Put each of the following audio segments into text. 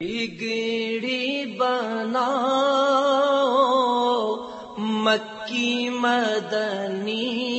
بگڑی بنا مکی مدنی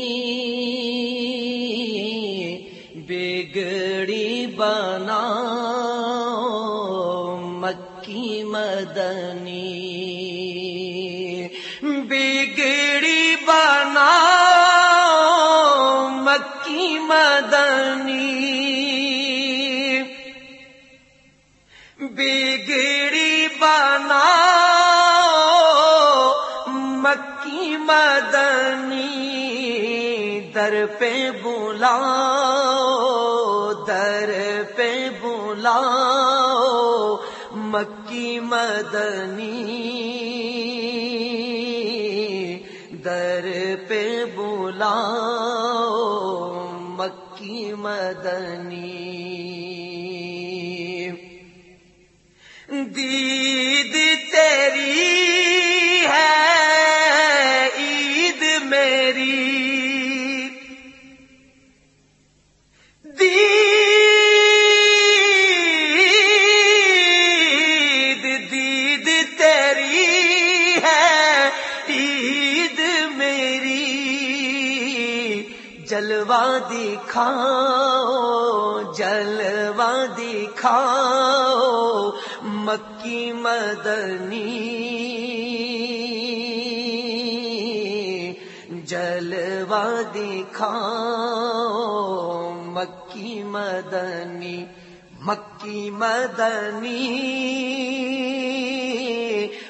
مدنی در پہ بلا در پہ بلا مکی مدنی در پہ بلا مکی مدنی۔ دید تیری جلوا دکھاؤ جلوا دکھاؤ مکی مدنی۔ جلوا دکھاؤ مکی مدنی مکی مدنی۔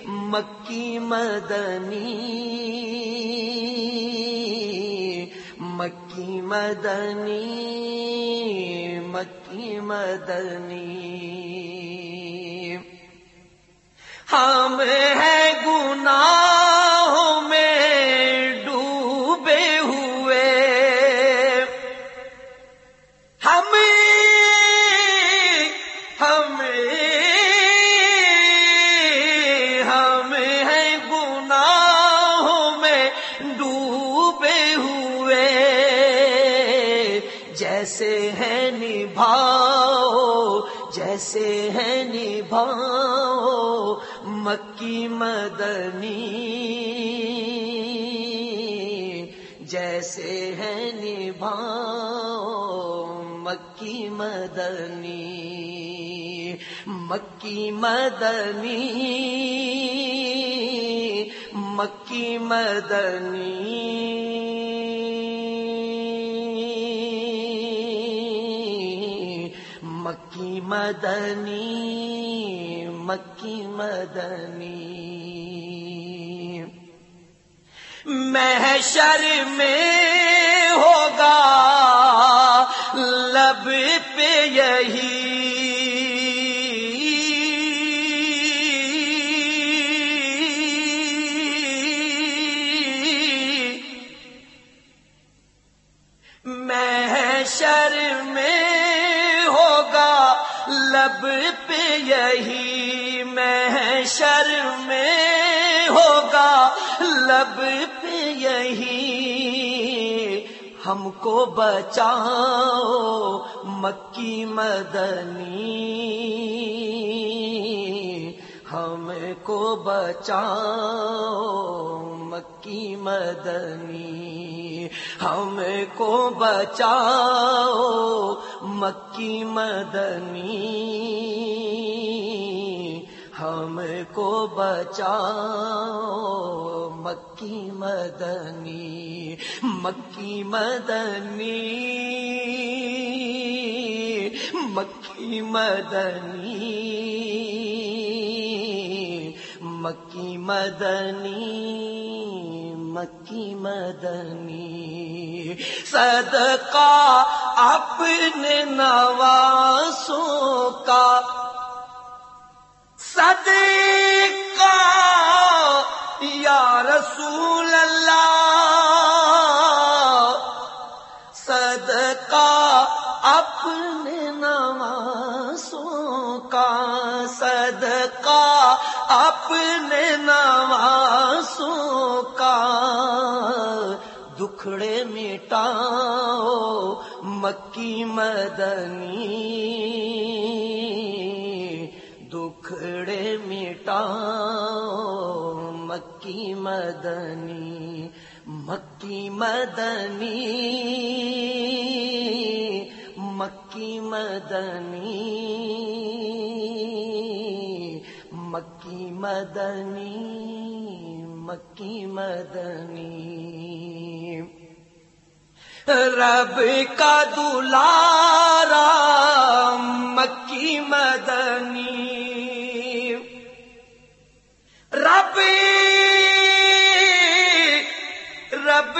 مکی مدنی۔ مدنی مکی مدنی۔ ہم ہے گناہ نبھاؤ، جیسے ہیں نبھاؤ، مکی مدنی۔ جیسے ہیں نبھاؤ، مکی مدنی۔ مکی مدنی مکی مدنی۔ مدنی مکی مدنی۔ محشر میں ہوگا لب پہ یہی یہی محشر میں ہوگا، لب پہ یہی ہم کو بچاؤ مکی مدنی، ہم کو بچاؤ مکی مدنی، ہم کو بچاؤ مکی مدنی۔ ہم کو بچاؤ مکی مدنی مکی مدنی مکی مدنی مکی مدنی مکی مدنی۔ صدقہ اپنے نواسوں کا صدقہ یا رسول اللہ، صدقہ اپنے نواسوں کا، صدقہ اپنے نواسوں کا۔ دکھڑے مٹاؤ، مکی مدنی مکی مدنی مکی مدنی مکی مدنی مکی مدنی مکی مدنی۔ رب کا دلارا، مکی مدنی۔ رب رب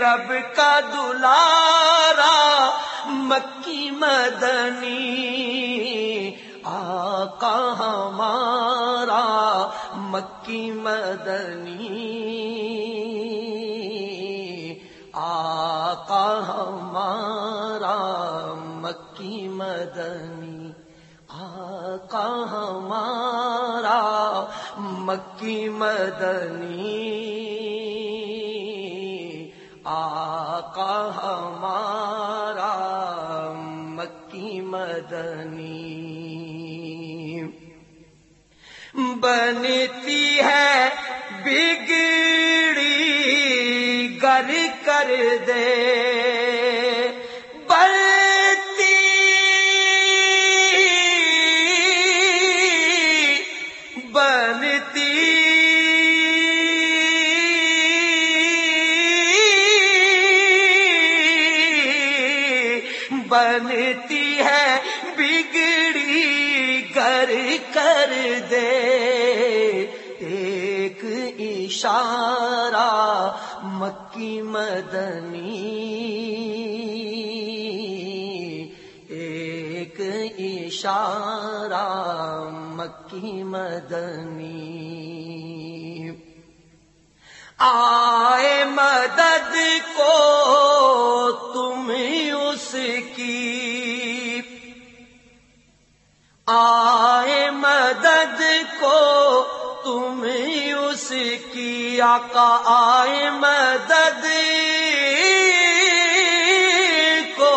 رب کا دلارا مکی مدنی آقا ہمارا مکی مدنی۔ آقا ہمارا مکی مدنی، آقا ہمارا مکی مدنی۔ آقا ہمارا مکی مدنی۔ بنتی ہے بگڑی دے۔ بلتی بنتی بنتی ہے بگڑی گر کر دے۔ ایک اشارہ مکی مدنی ایک اشارہ مکی مدنی آئے مدد کو تم اس کی آئے مدد کو اس کی آقا آئے مدد کو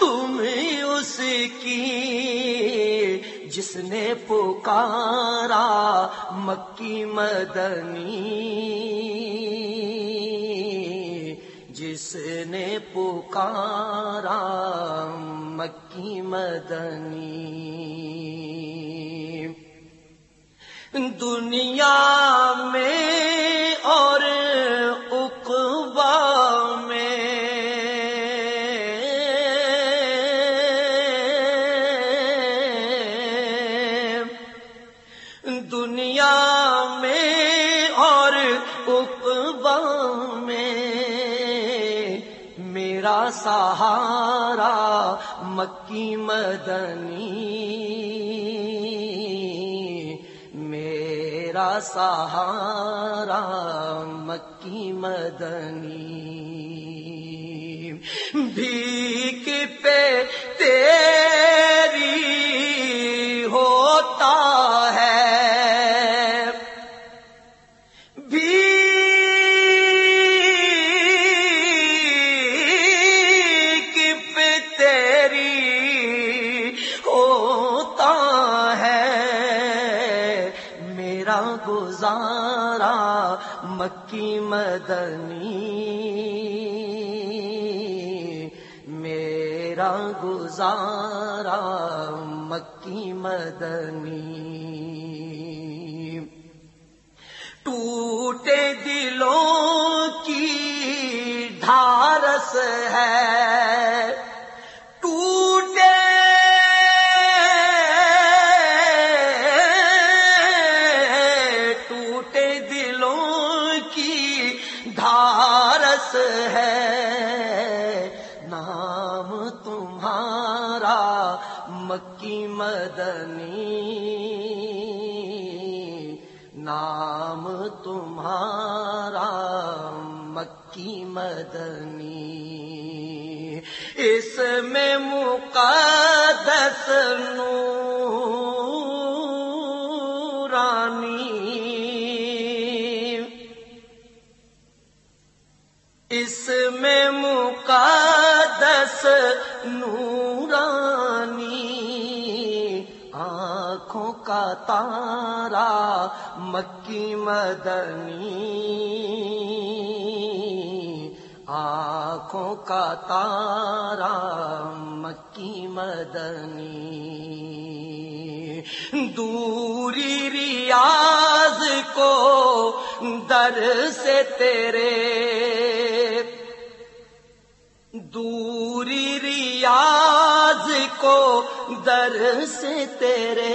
تم اس کی جس نے پکارا مکی مدنی جس نے پکارا مکی مدنی دنیا میں اور اقبا میں دنیا میں اور اقبا میں میرا سہارا مکی مدنی میرا سہارا مکی مدنی بھیک پہ تیرا مکی مدنی میرا گزارا مکی مدنی۔ ٹوٹے دلوں کی ڈھارس ہے ہے۔ نام تمہارا مکی مدنی۔ نام تمہارا مکی مدنی۔ اس میں مقدس نورانی آنکھوں کا تارا مکی مدنی۔ آنکھوں کا تارا مکی مدنی۔ دوری ریاض کو در سے تیرے۔ دوری ریاض کو در سے تیرے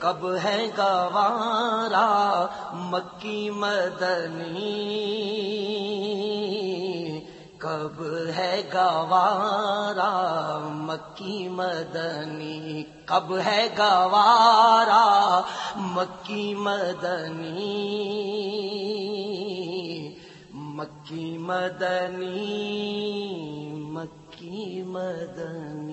کب ہے گوارا مکی مدنی کب ہے گوارا مکی مدنی کب ہے گوارا مکی مدنی مکی مدنی مدن